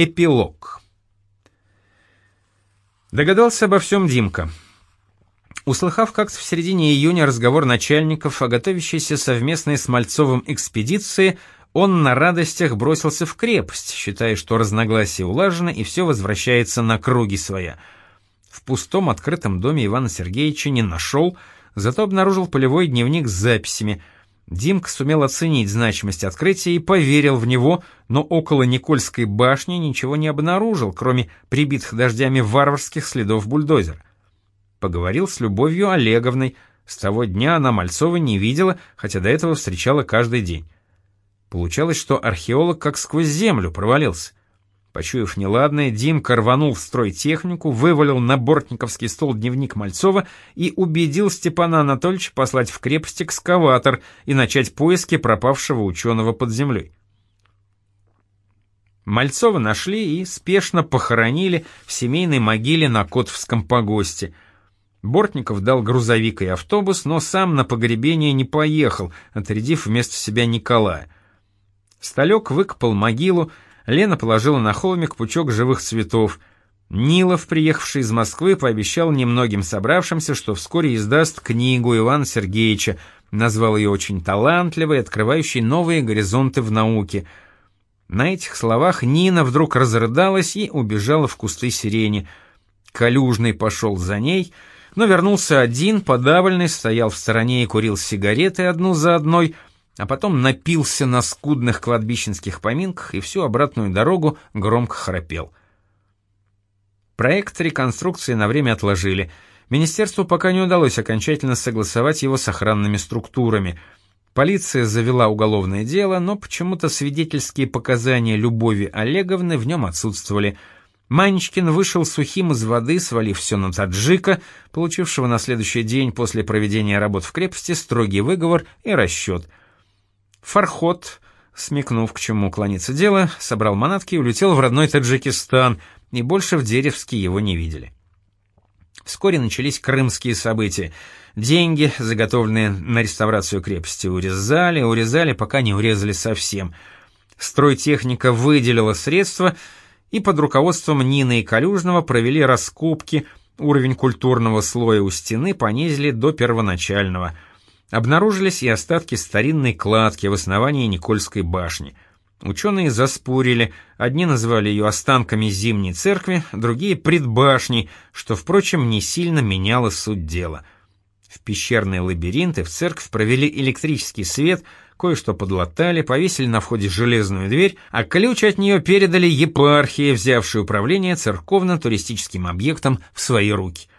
Эпилог. Догадался обо всем Димка. Услыхав как-то в середине июня разговор начальников о готовящейся совместной с Мальцовым экспедиции, он на радостях бросился в крепость, считая, что разногласия улажены и все возвращается на круги своя. В пустом открытом доме Ивана Сергеевича не нашел, зато обнаружил полевой дневник с записями – Димка сумел оценить значимость открытия и поверил в него, но около Никольской башни ничего не обнаружил, кроме прибитых дождями варварских следов бульдозера. Поговорил с Любовью Олеговной, с того дня она Мальцова не видела, хотя до этого встречала каждый день. Получалось, что археолог как сквозь землю провалился. Почуяв неладное, Димка рванул в строй технику, вывалил на бортниковский стол дневник Мальцова и убедил Степана Анатольевича послать в крепость экскаватор и начать поиски пропавшего ученого под землей. Мальцова нашли и спешно похоронили в семейной могиле на Котовском погосте. Бортников дал грузовик и автобус, но сам на погребение не поехал, отрядив вместо себя Николая. Сталек выкопал могилу, Лена положила на холмик пучок живых цветов. Нилов, приехавший из Москвы, пообещал немногим собравшимся, что вскоре издаст книгу Ивана Сергеевича, назвал ее очень талантливой, открывающей новые горизонты в науке. На этих словах Нина вдруг разрыдалась и убежала в кусты сирени. Калюжный пошел за ней, но вернулся один, подавленный, стоял в стороне и курил сигареты одну за одной — а потом напился на скудных кладбищенских поминках и всю обратную дорогу громко храпел. Проект реконструкции на время отложили. Министерству пока не удалось окончательно согласовать его с охранными структурами. Полиция завела уголовное дело, но почему-то свидетельские показания Любови Олеговны в нем отсутствовали. Манечкин вышел сухим из воды, свалив все на таджика, получившего на следующий день после проведения работ в крепости строгий выговор и расчет — Фархот, смекнув, к чему клонится дело, собрал манатки и улетел в родной Таджикистан, и больше в Деревске его не видели. Вскоре начались крымские события. Деньги, заготовленные на реставрацию крепости, урезали, урезали, пока не урезали совсем. Стройтехника выделила средства, и под руководством Нины и Калюжного провели раскопки, уровень культурного слоя у стены понизили до первоначального – Обнаружились и остатки старинной кладки в основании Никольской башни. Ученые заспорили, одни называли ее останками Зимней церкви, другие — предбашней, что, впрочем, не сильно меняло суть дела. В пещерные лабиринты в церковь провели электрический свет, кое-что подлатали, повесили на входе железную дверь, а ключ от нее передали епархии, взявшей управление церковно-туристическим объектом в свои руки —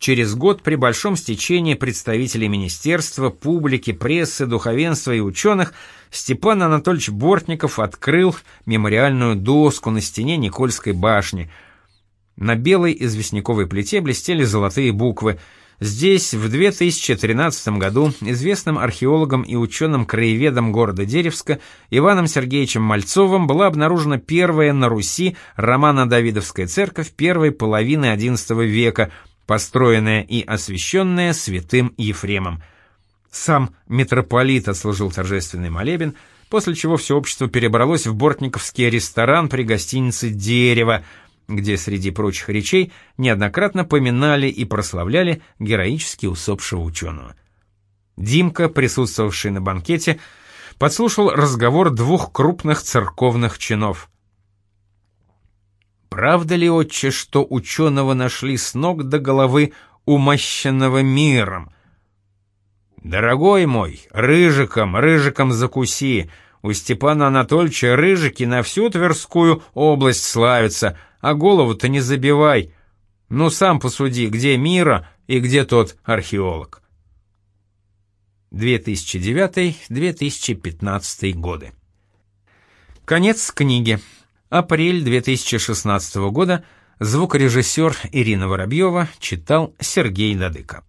Через год при большом стечении представителей министерства, публики, прессы, духовенства и ученых Степан Анатольевич Бортников открыл мемориальную доску на стене Никольской башни. На белой известняковой плите блестели золотые буквы. Здесь в 2013 году известным археологом и ученым-краеведом города Деревска Иваном Сергеевичем Мальцовым была обнаружена первая на Руси романо-давидовская церковь первой половины XI века – построенная и освященная святым Ефремом. Сам митрополит отслужил торжественный молебен, после чего все общество перебралось в Бортниковский ресторан при гостинице «Дерево», где среди прочих речей неоднократно поминали и прославляли героически усопшего ученого. Димка, присутствовавший на банкете, подслушал разговор двух крупных церковных чинов. Правда ли, отче, что ученого нашли с ног до головы умощенного миром? Дорогой мой, рыжиком, рыжиком закуси. У Степана Анатольевича рыжики на всю Тверскую область славятся, а голову-то не забивай. Ну сам посуди, где Мира и где тот археолог. 2009-2015 годы. Конец книги. Апрель 2016 года. Звукорежиссер Ирина Воробьева читал Сергей Дадыко.